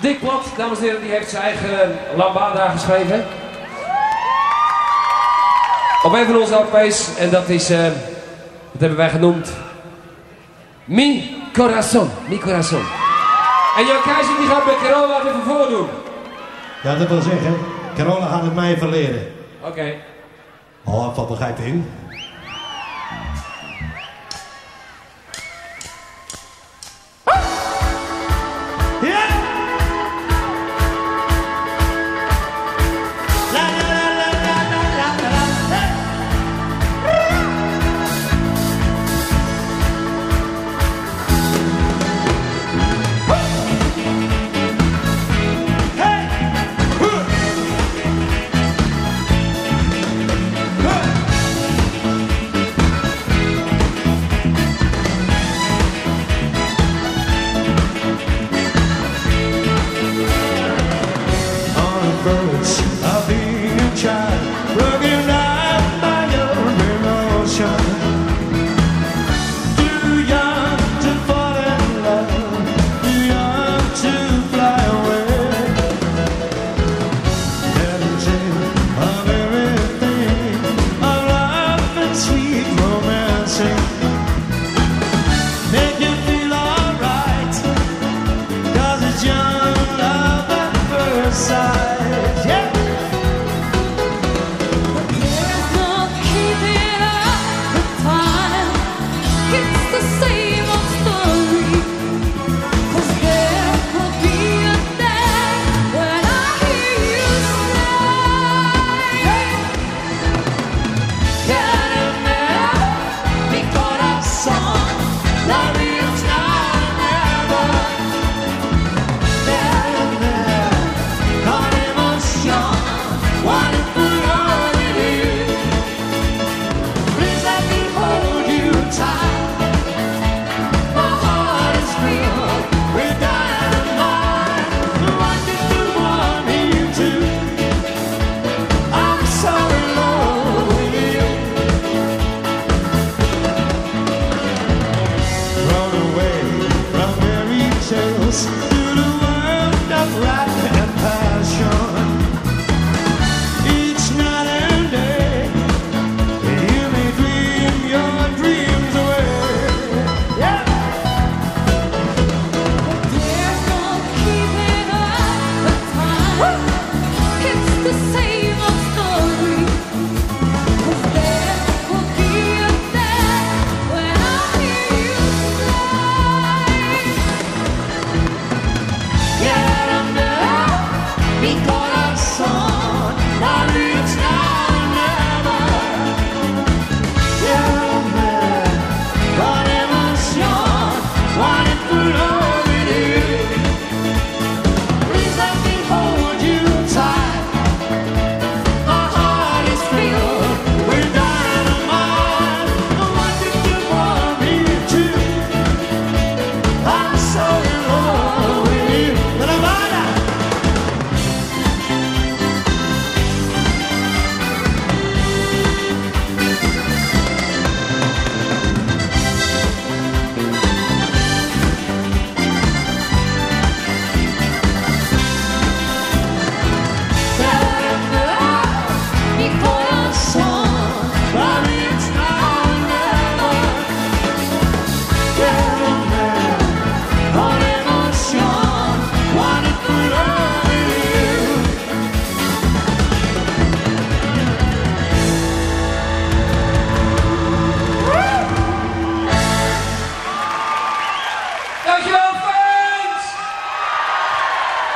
Dick Plat, dames en heren, die heeft zijn eigen lambada geschreven. Op een van onze LP's. En dat is, eh, dat hebben wij genoemd. Mi Corazon. Mi Corazon. En Jan Keizer die gaat met Carola even voordoen. Ja, dat wil zeggen, Carola gaat het mij verleren. Oké. Oh, wat begrijpt in. birds